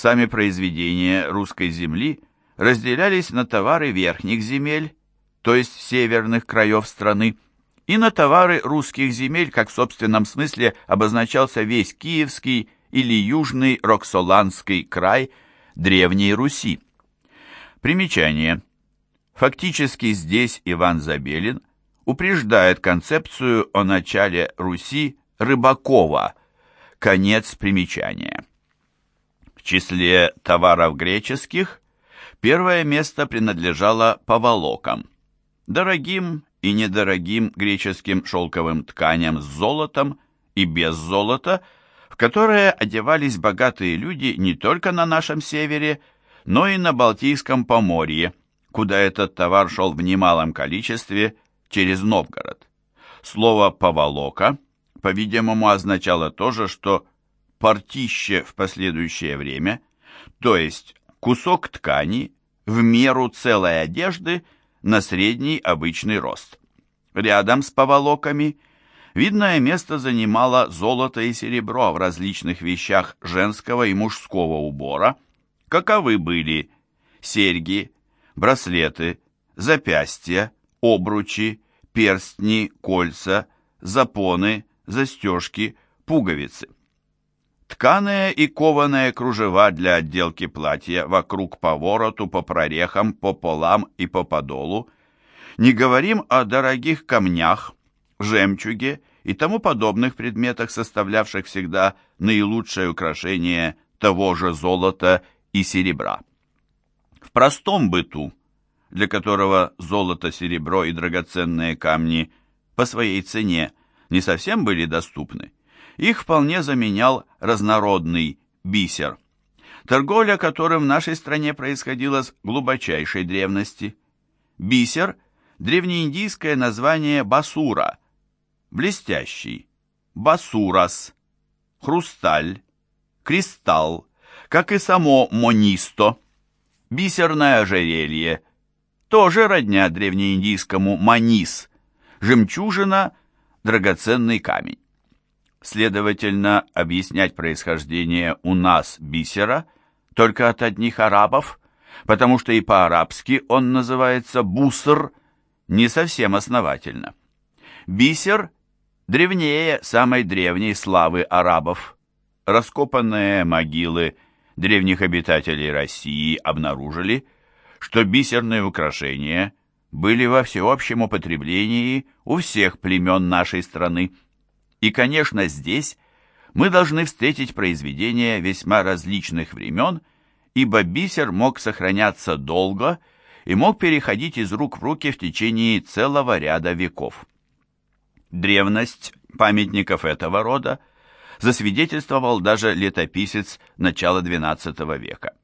Сами произведения русской земли разделялись на товары верхних земель, то есть северных краев страны, и на товары русских земель, как в собственном смысле обозначался весь Киевский или Южный Роксоланский край Древней Руси. Примечание. Фактически здесь Иван Забелин упреждает концепцию о начале Руси Рыбакова. Конец примечания. Числе товаров греческих первое место принадлежало поволокам, дорогим и недорогим греческим шелковым тканям с золотом и без золота, в которые одевались богатые люди не только на нашем севере, но и на Балтийском поморье, куда этот товар шел в немалом количестве через Новгород. Слово «поволока», по-видимому, означало то же, что «портище» в последующее время, то есть кусок ткани в меру целой одежды – на средний обычный рост. Рядом с поволоками видное место занимало золото и серебро в различных вещах женского и мужского убора, каковы были серьги, браслеты, запястья, обручи, перстни, кольца, запоны, застежки, пуговицы. Тканые и кованые кружева для отделки платья вокруг по вороту, по прорехам, по полам и по подолу. Не говорим о дорогих камнях, жемчуге и тому подобных предметах, составлявших всегда наилучшее украшение того же золота и серебра. В простом быту, для которого золото, серебро и драгоценные камни по своей цене не совсем были доступны, их вполне заменял разнородный бисер, торговля которым в нашей стране происходила с глубочайшей древности. Бисер – древнеиндийское название басура, блестящий, басурас, хрусталь, кристалл, как и само монисто, бисерное ожерелье, тоже родня древнеиндийскому манис, жемчужина, драгоценный камень. Следовательно, объяснять происхождение у нас бисера только от одних арабов, потому что и по-арабски он называется буср, не совсем основательно. Бисер древнее самой древней славы арабов. Раскопанные могилы древних обитателей России обнаружили, что бисерные украшения были во всеобщем употреблении у всех племен нашей страны. И, конечно, здесь мы должны встретить произведения весьма различных времен, ибо бисер мог сохраняться долго и мог переходить из рук в руки в течение целого ряда веков. Древность памятников этого рода засвидетельствовал даже летописец начала XII века.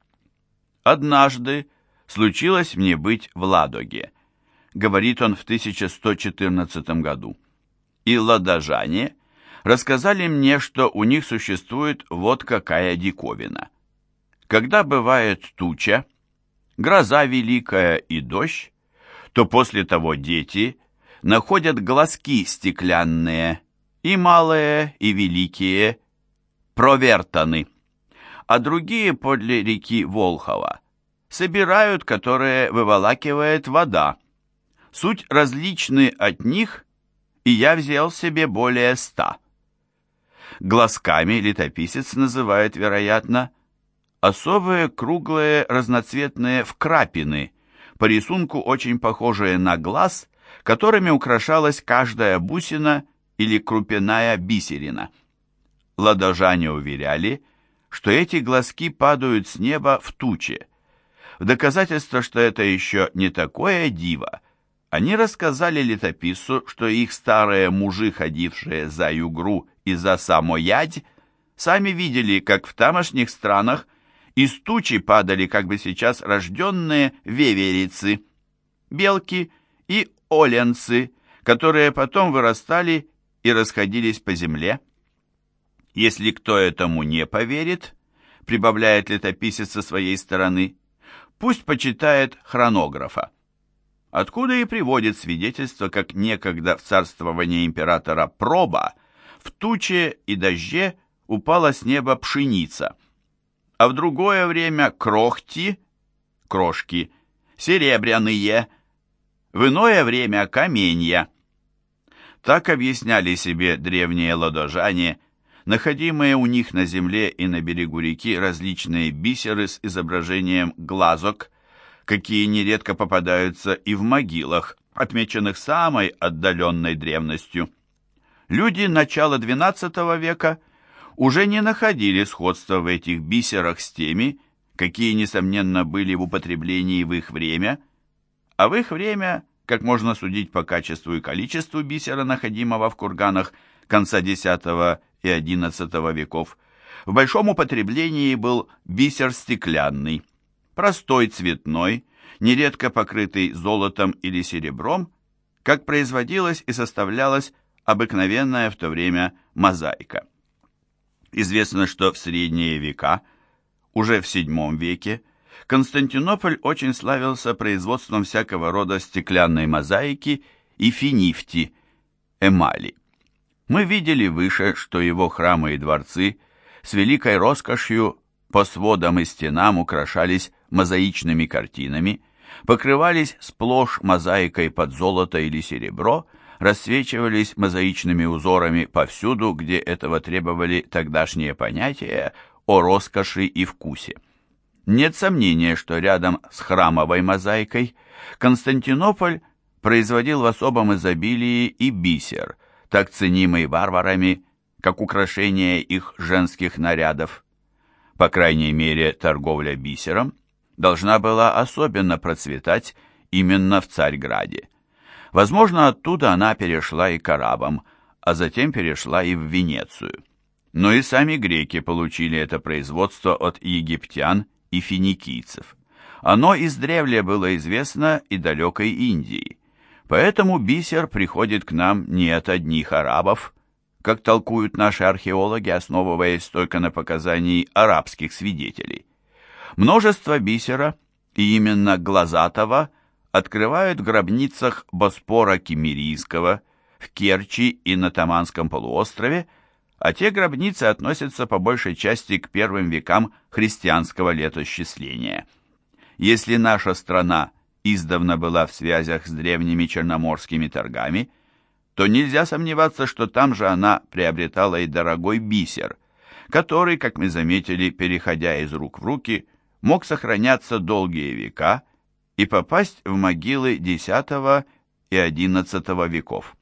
«Однажды случилось мне быть в Ладоге», — говорит он в 1114 году, «и ладожане — рассказали мне, что у них существует вот какая диковина. Когда бывает туча, гроза великая и дождь, то после того дети находят глазки стеклянные, и малые, и великие, провертаны, а другие подле реки Волхова собирают, которые выволакивает вода. Суть различны от них, и я взял себе более ста. Глазками летописец называет, вероятно, особые круглые разноцветные вкрапины, по рисунку очень похожие на глаз, которыми украшалась каждая бусина или крупяная бисерина. Ладожане уверяли, что эти глазки падают с неба в туче. В доказательство, что это еще не такое диво, они рассказали летописцу, что их старые мужи, ходившие за югру и за самоядь, сами видели, как в тамошних странах из тучи падали, как бы сейчас, рожденные веверицы, белки и оленцы, которые потом вырастали и расходились по земле. Если кто этому не поверит, прибавляет летописец со своей стороны, пусть почитает хронографа откуда и приводит свидетельство, как некогда в царствовании императора Проба в туче и дожде упала с неба пшеница. а в другое время крохти, крошки, серебряные, в иное время каменья. Так объясняли себе древние ладожане, находимые у них на земле и на берегу реки различные бисеры с изображением глазок, какие нередко попадаются и в могилах, отмеченных самой отдаленной древностью. Люди начала XII века уже не находили сходства в этих бисерах с теми, какие, несомненно, были в употреблении в их время, а в их время, как можно судить по качеству и количеству бисера, находимого в курганах конца X и XI веков, в большом употреблении был бисер стеклянный, простой цветной, нередко покрытый золотом или серебром, как производилась и составлялась обыкновенная в то время мозаика. Известно, что в средние века, уже в VII веке, Константинополь очень славился производством всякого рода стеклянной мозаики и финифти, эмали. Мы видели выше, что его храмы и дворцы с великой роскошью по сводам и стенам украшались мозаичными картинами, покрывались сплошь мозаикой под золото или серебро, рассвечивались мозаичными узорами повсюду, где этого требовали тогдашние понятия о роскоши и вкусе. Нет сомнения, что рядом с храмовой мозаикой Константинополь производил в особом изобилии и бисер – так ценимый варварами, как украшение их женских нарядов. По крайней мере, торговля бисером должна была особенно процветать именно в Царьграде. Возможно, оттуда она перешла и к арабам, а затем перешла и в Венецию. Но и сами греки получили это производство от египтян и финикийцев. Оно издревле было известно и далекой Индии. Поэтому бисер приходит к нам не от одних арабов, как толкуют наши археологи, основываясь только на показании арабских свидетелей. Множество бисера, и именно глазатого, открывают в гробницах Боспора Кемерийского, в Керчи и на Таманском полуострове, а те гробницы относятся по большей части к первым векам христианского летосчисления. Если наша страна издавна была в связях с древними черноморскими торгами, то нельзя сомневаться, что там же она приобретала и дорогой бисер, который, как мы заметили, переходя из рук в руки, мог сохраняться долгие века и попасть в могилы X и XI веков.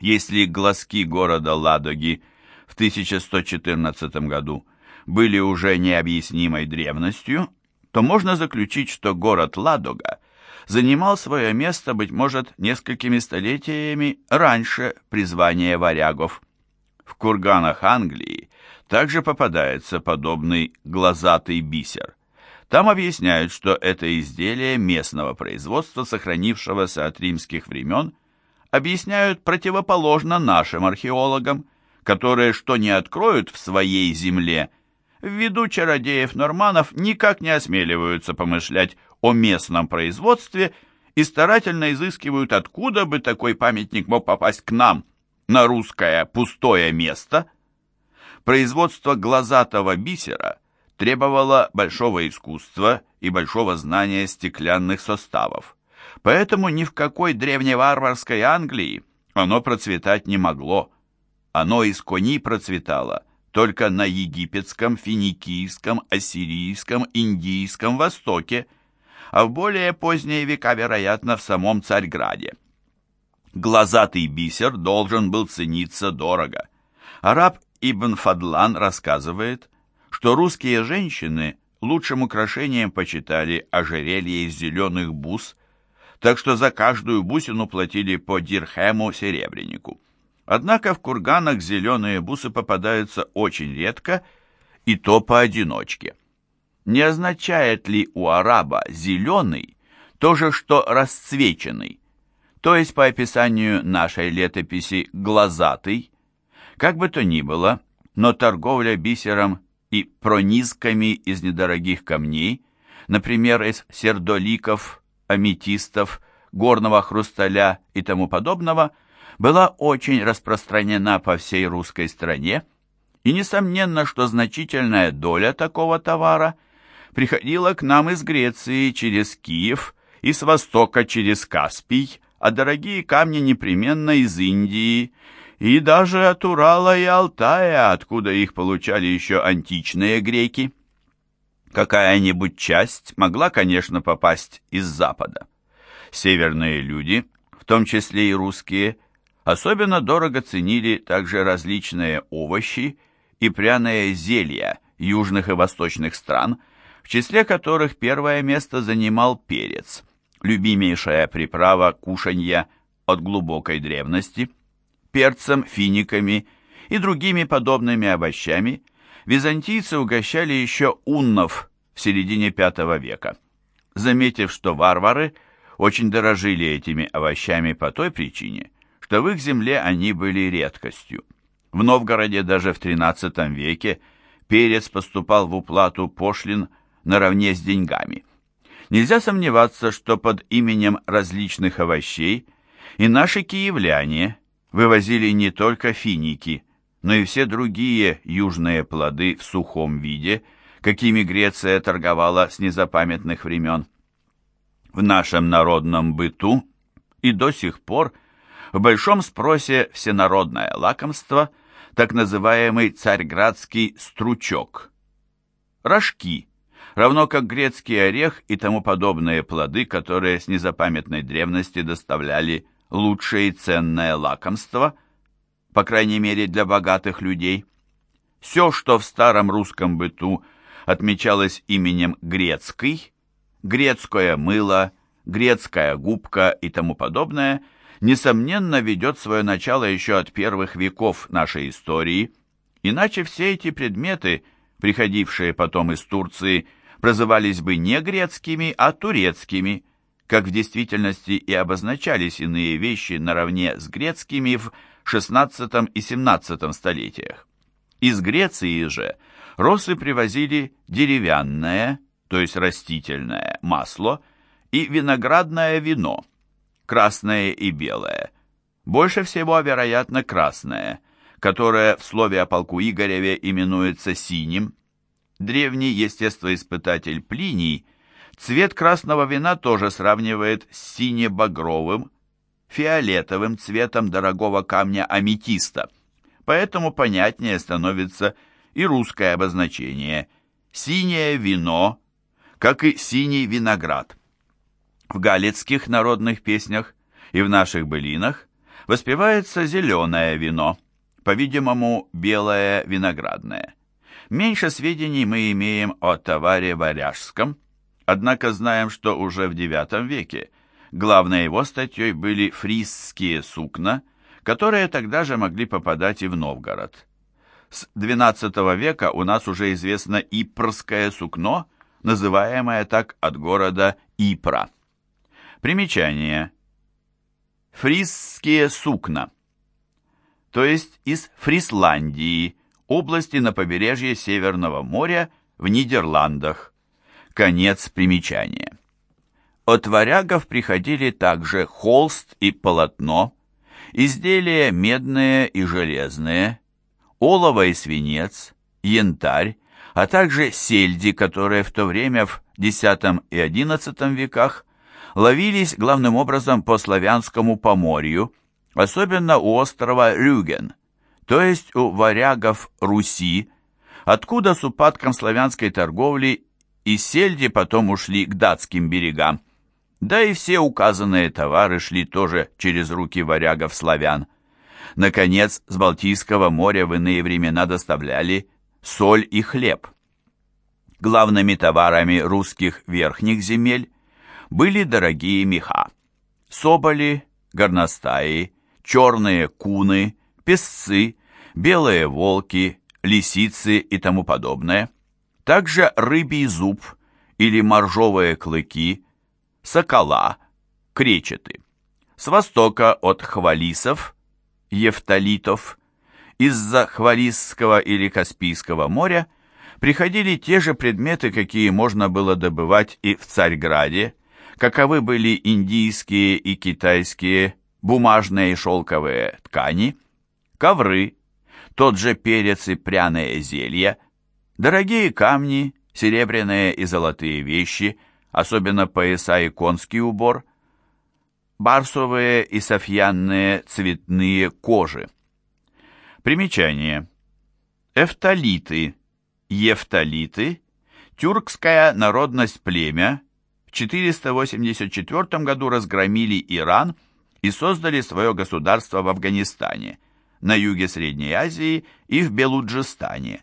Если глазки города Ладоги в 1114 году были уже необъяснимой древностью, то можно заключить, что город Ладога занимал свое место, быть может, несколькими столетиями раньше призвания варягов. В курганах Англии также попадается подобный глазатый бисер. Там объясняют, что это изделие местного производства, сохранившегося от римских времен, объясняют противоположно нашим археологам, которые что не откроют в своей земле – ввиду чародеев-норманов никак не осмеливаются помышлять о местном производстве и старательно изыскивают, откуда бы такой памятник мог попасть к нам, на русское пустое место. Производство глазатого бисера требовало большого искусства и большого знания стеклянных составов. Поэтому ни в какой древневарварской Англии оно процветать не могло. Оно из кони процветало, только на египетском, финикийском, ассирийском, индийском Востоке, а в более поздние века, вероятно, в самом Царьграде. Глазатый бисер должен был цениться дорого. Араб Ибн Фадлан рассказывает, что русские женщины лучшим украшением почитали ожерелье из зеленых бус, так что за каждую бусину платили по дирхему серебрянику. Однако в курганах зеленые бусы попадаются очень редко, и то поодиночке. Не означает ли у араба «зеленый» то же, что «расцвеченный», то есть по описанию нашей летописи «глазатый»? Как бы то ни было, но торговля бисером и пронизками из недорогих камней, например, из сердоликов, аметистов, горного хрусталя и тому подобного – была очень распространена по всей русской стране И несомненно, что значительная доля такого товара приходила к нам из Греции через Киев и с востока через Каспий, а дорогие камни непременно из Индии, и даже от Урала и Алтая, откуда их получали еще античные греки. Какая-нибудь часть могла, конечно, попасть из Запада. Северные люди, в том числе и русские, особенно дорого ценили также различные овощи и пряные зелья южных и восточных стран, в числе которых первое место занимал перец, любимейшая приправа кушанья от глубокой древности. Перцем, финиками и другими подобными овощами византийцы угощали еще уннов в середине V века. Заметив, что варвары очень дорожили этими овощами по той причине, что в их земле они были редкостью. В Новгороде даже в XIII веке перец поступал в уплату пошлин наравне с деньгами. Нельзя сомневаться, что под именем различных овощей и наши киевляне вывозили не только финики, но и все другие южные плоды в сухом виде, какими Греция торговала с незапамятных времен. В нашем народном быту и до сих пор в большом спросе всенародное лакомство, так называемый царьградский стручок. Рожки, равно как грецкий орех и тому подобные плоды, которые с незапамятной древности доставляли лучшее и ценное лакомство, по крайней мере для богатых людей. Все, что в старом русском быту отмечалось именем грецкий, грецкое мыло, грецкая губка и тому подобное, несомненно ведет свое начало еще от первых веков нашей истории, иначе все эти предметы, приходившие потом из Турции, прозывались бы не грецкими, а турецкими, как в действительности и обозначались иные вещи наравне с грецкими в XVI и XVII столетиях. Из Греции же росы привозили деревянное, то есть растительное, масло и виноградное вино, красное и белое. Больше всего, вероятно, красное, которое в слове о полку Игореве именуется синим. Древний естествоиспытатель Плиний – Цвет красного вина тоже сравнивает с сине-багровым, фиолетовым цветом дорогого камня аметиста, поэтому понятнее становится и русское обозначение «синее вино», как и «синий виноград». В галицких народных песнях и в наших былинах воспевается зеленое вино, по-видимому, белое виноградное. Меньше сведений мы имеем о товаре варяжском – Однако знаем, что уже в IX веке главной его статьей были фрисские сукна, которые тогда же могли попадать и в Новгород. С XII века у нас уже известно ипрское сукно, называемое так от города Ипра. Примечание. Фрисские сукна, то есть из Фрисландии, области на побережье Северного моря в Нидерландах. Конец примечания. От варягов приходили также холст и полотно, изделия медные и железные, олово и свинец, янтарь, а также сельди, которые в то время в X и XI веках ловились главным образом по славянскому поморью, особенно у острова Рюген, то есть у варягов Руси, откуда с упадком славянской торговли и сельди потом ушли к датским берегам. Да и все указанные товары шли тоже через руки варягов-славян. Наконец, с Балтийского моря в иные времена доставляли соль и хлеб. Главными товарами русских верхних земель были дорогие меха. Соболи, горностаи, черные куны, песцы, белые волки, лисицы и тому подобное – также рыбий зуб или моржовые клыки, сокола, кречеты. С востока от хвалисов, ефталитов, из-за Хвалисского или Каспийского моря приходили те же предметы, какие можно было добывать и в Царьграде, каковы были индийские и китайские бумажные и шелковые ткани, ковры, тот же перец и пряные зелья, дорогие камни, серебряные и золотые вещи, особенно пояса и конский убор, барсовые и софьянные цветные кожи. Примечание. Эфталиты, ефталиты, тюркская народность племя, в 484 году разгромили Иран и создали свое государство в Афганистане, на юге Средней Азии и в Белуджистане.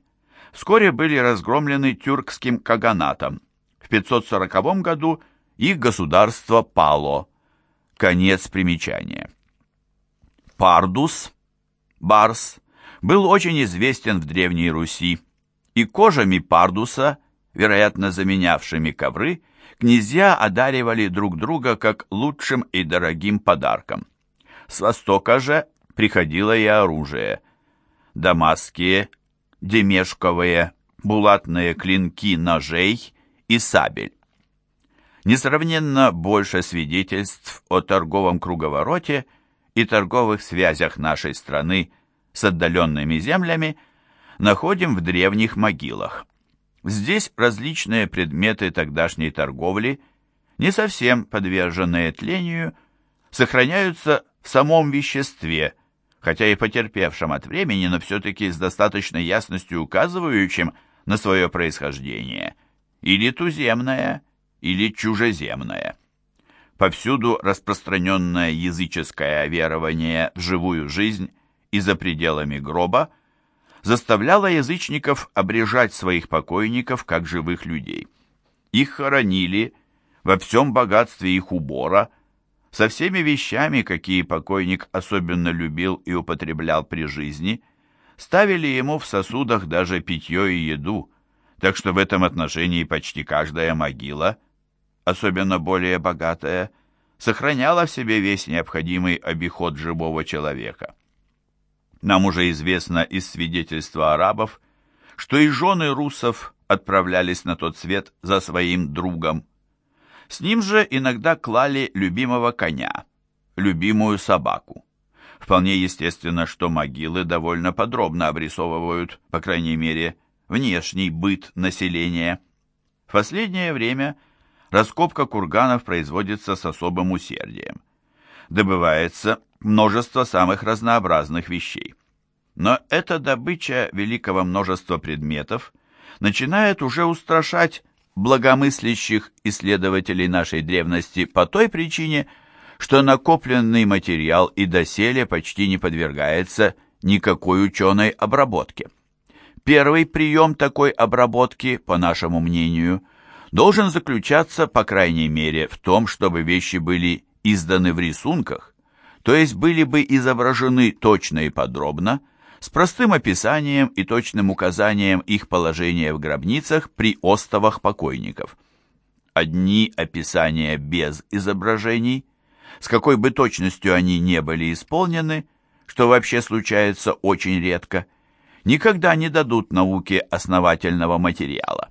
Вскоре были разгромлены тюркским каганатом. В 540 году их государство пало. Конец примечания. Пардус, Барс, был очень известен в Древней Руси, и кожами пардуса, вероятно заменявшими ковры, князья одаривали друг друга как лучшим и дорогим подарком. С востока же приходило и оружие. Дамасские, демешковые, булатные клинки ножей и сабель. Несравненно больше свидетельств о торговом круговороте и торговых связях нашей страны с отдаленными землями находим в древних могилах. Здесь различные предметы тогдашней торговли, не совсем подверженные тлению, сохраняются в самом веществе, хотя и потерпевшем от времени, но все-таки с достаточной ясностью указывающим на свое происхождение, или туземное, или чужеземное. Повсюду распространенное языческое верование в живую жизнь и за пределами гроба – заставляла язычников обрежать своих покойников как живых людей. Их хоронили во всем богатстве их убора, со всеми вещами, какие покойник особенно любил и употреблял при жизни, ставили ему в сосудах даже питье и еду, так что в этом отношении почти каждая могила, особенно более богатая, сохраняла в себе весь необходимый обиход живого человека. Нам уже известно из свидетельства арабов, что и жены русов отправлялись на тот свет за своим другом. С ним же иногда клали любимого коня, любимую собаку. Вполне естественно, что могилы довольно подробно обрисовывают, по крайней мере, внешний быт населения. В последнее время раскопка курганов производится с особым усердием. Добывается множество самых разнообразных вещей. Но эта добыча великого множества предметов начинает уже устрашать благомыслящих исследователей нашей древности по той причине, что накопленный материал и доселе почти не подвергается никакой ученой обработке. Первый прием такой обработки, по нашему мнению, должен заключаться, по крайней мере, в том, чтобы вещи были изданы в рисунках, то есть были бы изображены точно и подробно, с простым описанием и точным указанием их положения в гробницах при остовах покойников. Одни описания без изображений, с какой бы точностью они не были исполнены, что вообще случается очень редко, никогда не дадут науке основательного материала.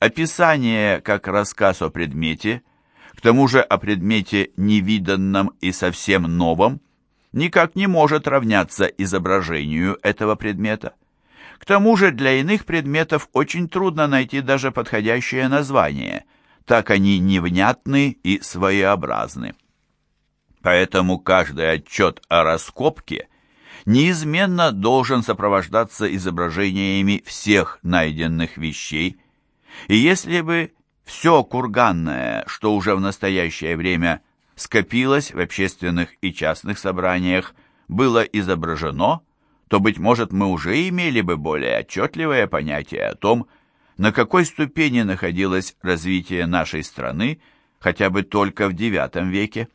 Описание, как рассказ о предмете – к тому же о предмете невиданном и совсем новом никак не может равняться изображению этого предмета. К тому же для иных предметов очень трудно найти даже подходящее название, так они невнятны и своеобразны. Поэтому каждый отчет о раскопке неизменно должен сопровождаться изображениями всех найденных вещей, и если бы все курганное, что уже в настоящее время скопилось в общественных и частных собраниях, было изображено, то, быть может, мы уже имели бы более отчетливое понятие о том, на какой ступени находилось развитие нашей страны хотя бы только в IX веке,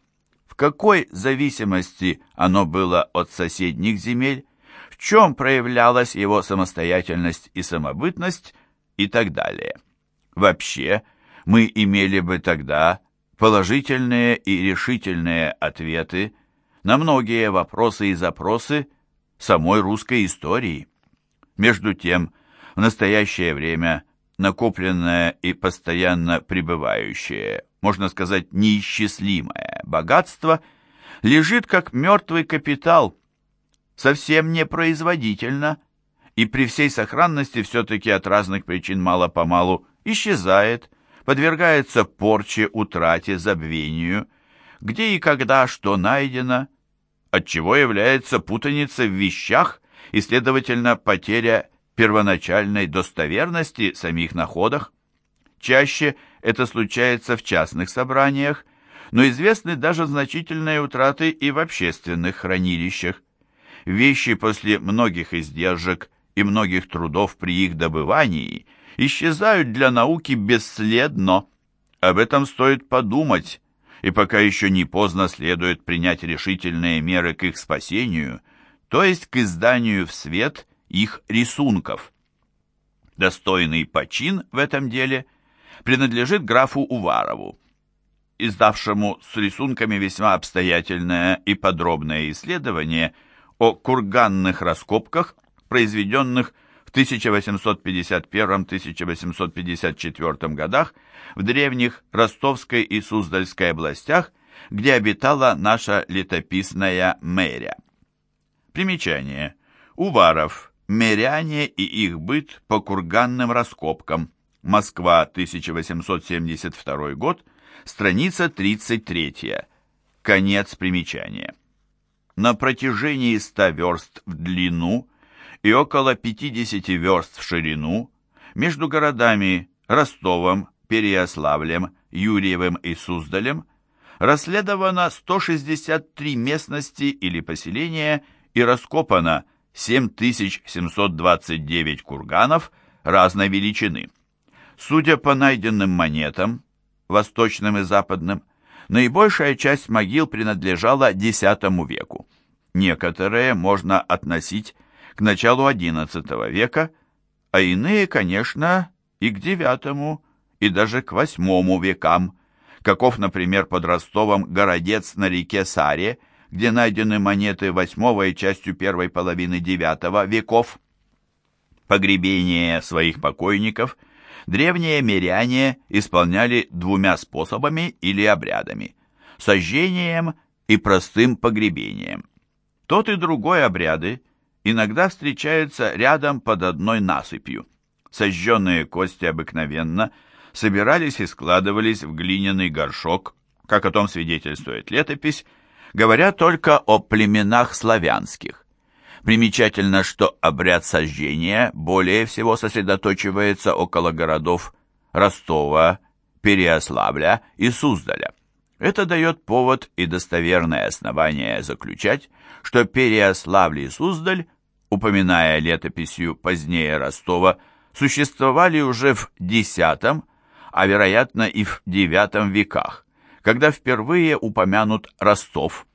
в какой зависимости оно было от соседних земель, в чем проявлялась его самостоятельность и самобытность и так далее. Вообще, мы имели бы тогда положительные и решительные ответы на многие вопросы и запросы самой русской истории. Между тем, в настоящее время накопленное и постоянно пребывающее, можно сказать, неисчислимое богатство лежит как мертвый капитал, совсем непроизводительно и при всей сохранности все-таки от разных причин мало-помалу исчезает, подвергается порче, утрате, забвению, где и когда что найдено, отчего является путаница в вещах и, следовательно, потеря первоначальной достоверности самих находок. Чаще это случается в частных собраниях, но известны даже значительные утраты и в общественных хранилищах. Вещи после многих издержек и многих трудов при их добывании исчезают для науки бесследно. Об этом стоит подумать, и пока еще не поздно следует принять решительные меры к их спасению, то есть к изданию в свет их рисунков. Достойный почин в этом деле принадлежит графу Уварову, издавшему с рисунками весьма обстоятельное и подробное исследование о курганных раскопках, произведенных в 1851-1854 годах в древних Ростовской и Суздальской областях, где обитала наша летописная мэря. Примечание. Уваров. Миряне и их быт по курганным раскопкам. Москва, 1872 год, страница 33. Конец примечания. На протяжении 100 верст в длину и около 50 верст в ширину между городами Ростовом, Переяславлем, Юрьевым и Суздалем расследовано 163 местности или поселения и раскопано 7729 курганов разной величины. Судя по найденным монетам, восточным и западным, наибольшая часть могил принадлежала X веку. Некоторые можно относить к началу XI века, а иные, конечно, и к IX, и даже к VIII векам, каков, например, под Ростовом городец на реке Саре, где найдены монеты VIII и частью первой половины IX веков. Погребение своих покойников древние миряне исполняли двумя способами или обрядами – сожжением и простым погребением. Тот и другой обряды иногда встречаются рядом под одной насыпью. Сожженные кости обыкновенно собирались и складывались в глиняный горшок, как о том свидетельствует летопись, говоря только о племенах славянских. Примечательно, что обряд сожжения более всего сосредоточивается около городов Ростова, Переославля и Суздаля. Это дает повод и достоверное основание заключать, что Переославль и Суздаль упоминая летописью позднее Ростова, существовали уже в X, а вероятно и в IX веках, когда впервые упомянут Ростов.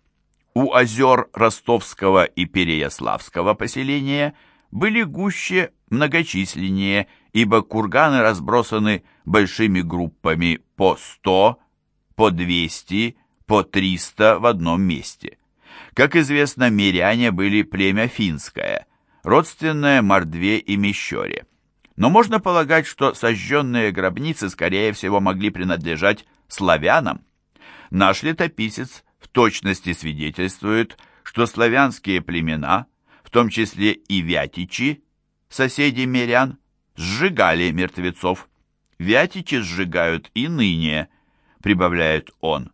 У озер Ростовского и Переяславского поселения были гуще, многочисленнее, ибо курганы разбросаны большими группами по 100, по 200, по 300 в одном месте. Как известно, миряне были племя финское, родственное Мордве и Мещере. Но можно полагать, что сожженные гробницы, скорее всего, могли принадлежать славянам. Наш летописец в точности свидетельствует, что славянские племена, в том числе и вятичи, соседи мирян, сжигали мертвецов. Вятичи сжигают и ныне, прибавляет он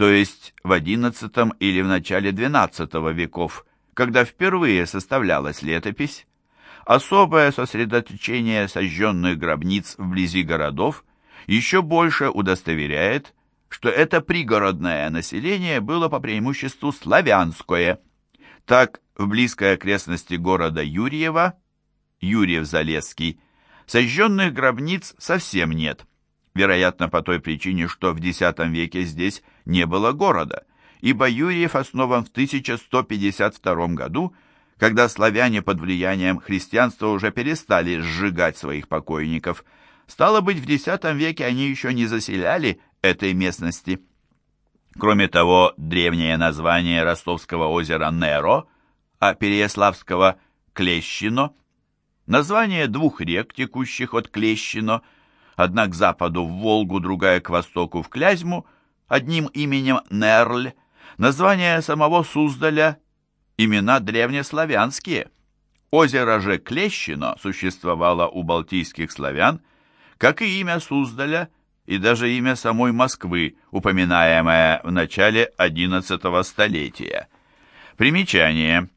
то есть в XI или в начале XII веков, когда впервые составлялась летопись, особое сосредоточение сожженных гробниц вблизи городов еще больше удостоверяет, что это пригородное население было по преимуществу славянское. Так, в близкой окрестности города Юрьева, Юрьев-Залесский, сожженных гробниц совсем нет, вероятно, по той причине, что в X веке здесь не было города, ибо Юрьев основан в 1152 году, когда славяне под влиянием христианства уже перестали сжигать своих покойников. Стало быть, в X веке они еще не заселяли этой местности. Кроме того, древнее название ростовского озера Неро, а Переяславского Клещино, название двух рек, текущих от Клещино – одна к западу в Волгу, другая к востоку в Клязьму, одним именем Нерль, название самого Суздаля, имена древнеславянские. Озеро же Клещино существовало у балтийских славян, как и имя Суздаля и даже имя самой Москвы, упоминаемое в начале XI столетия. Примечание.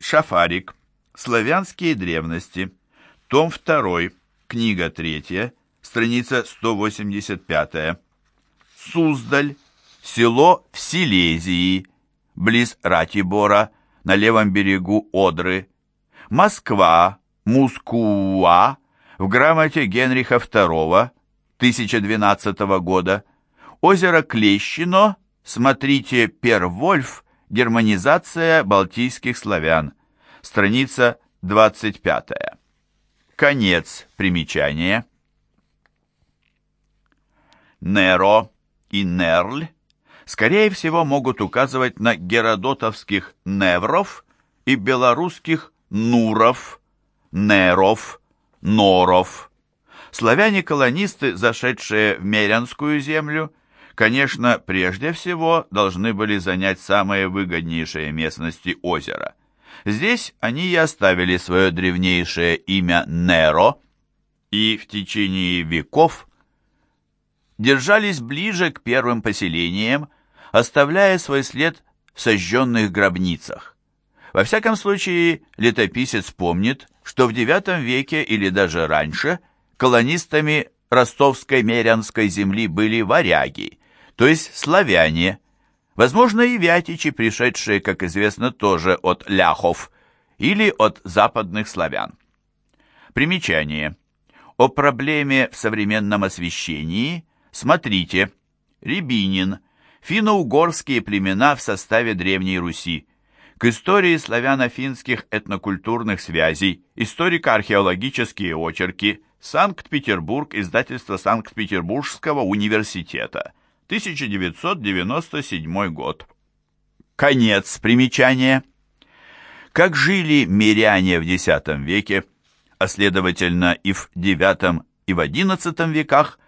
Шафарик. Славянские древности. Том 2. Книга 3. Страница 185. Суздаль. Село в Силезии близ Ратибора, на левом берегу Одры, Москва, Мускуа, в грамоте Генриха II 1012 года, озеро Клещино, смотрите Первольф, германизация балтийских славян, страница 25. Конец примечания. Неро и Нерль скорее всего, могут указывать на геродотовских «невров» и белорусских «нуров», «неров», «норов». Славяне-колонисты, зашедшие в Мерянскую землю, конечно, прежде всего должны были занять самые выгоднейшие местности озера. Здесь они и оставили свое древнейшее имя Неро, и в течение веков держались ближе к первым поселениям, оставляя свой след в сожженных гробницах. Во всяком случае, летописец помнит, что в IX веке или даже раньше колонистами ростовской Мерянской земли были варяги, то есть славяне, возможно и вятичи, пришедшие, как известно, тоже от ляхов или от западных славян. Примечание. О проблеме в современном освещении. Смотрите. Рябинин – финно-угорские племена в составе Древней Руси. К истории славяно-финских этнокультурных связей, историко-археологические очерки, Санкт-Петербург, издательство Санкт-Петербургского университета, 1997 год. Конец примечания. Как жили миряне в X веке, а следовательно и в IX и в XI веках,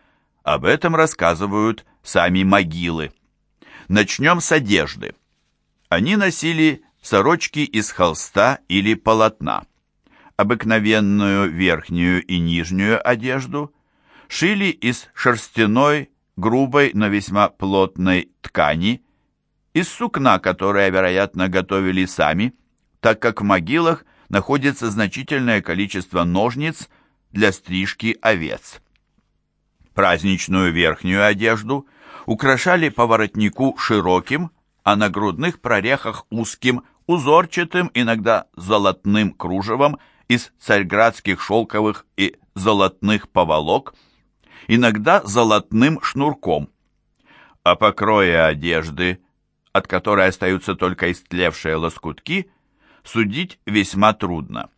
об этом рассказывают сами могилы. Начнем с одежды. Они носили сорочки из холста или полотна. Обыкновенную верхнюю и нижнюю одежду шили из шерстяной, грубой, но весьма плотной ткани, из сукна, которое, вероятно, готовили сами, так как в могилах находится значительное количество ножниц для стрижки овец. Праздничную верхнюю одежду украшали по воротнику широким, а на грудных прорехах узким, узорчатым, иногда золотным кружевом из царьградских шелковых и золотных поволок, иногда золотным шнурком. А покроя одежды, от которой остаются только истлевшие лоскутки, судить весьма трудно.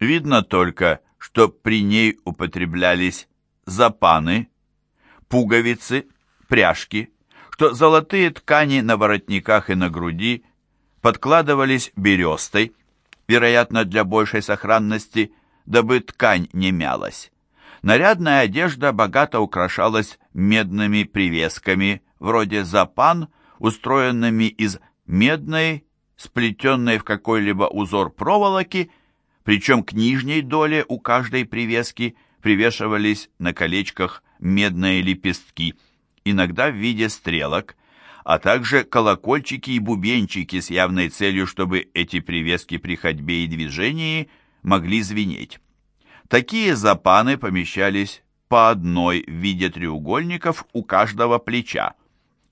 Видно только, что при ней употреблялись запаны, пуговицы, пряжки, что золотые ткани на воротниках и на груди подкладывались берестой, вероятно, для большей сохранности, дабы ткань не мялась. Нарядная одежда богато украшалась медными привесками, вроде запан, устроенными из медной, сплетенной в какой-либо узор проволоки, причем к нижней доле у каждой привески привешивались на колечках медные лепестки – иногда в виде стрелок, а также колокольчики и бубенчики с явной целью, чтобы эти привески при ходьбе и движении могли звенеть. Такие запаны помещались по одной в виде треугольников у каждого плеча,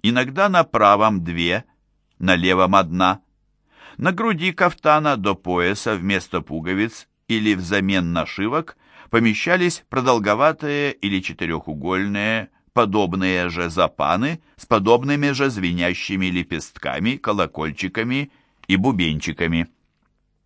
иногда на правом две, на левом одна. На груди кафтана до пояса вместо пуговиц или взамен нашивок помещались продолговатые или четырехугольные подобные же запаны с подобными же звенящими лепестками, колокольчиками и бубенчиками.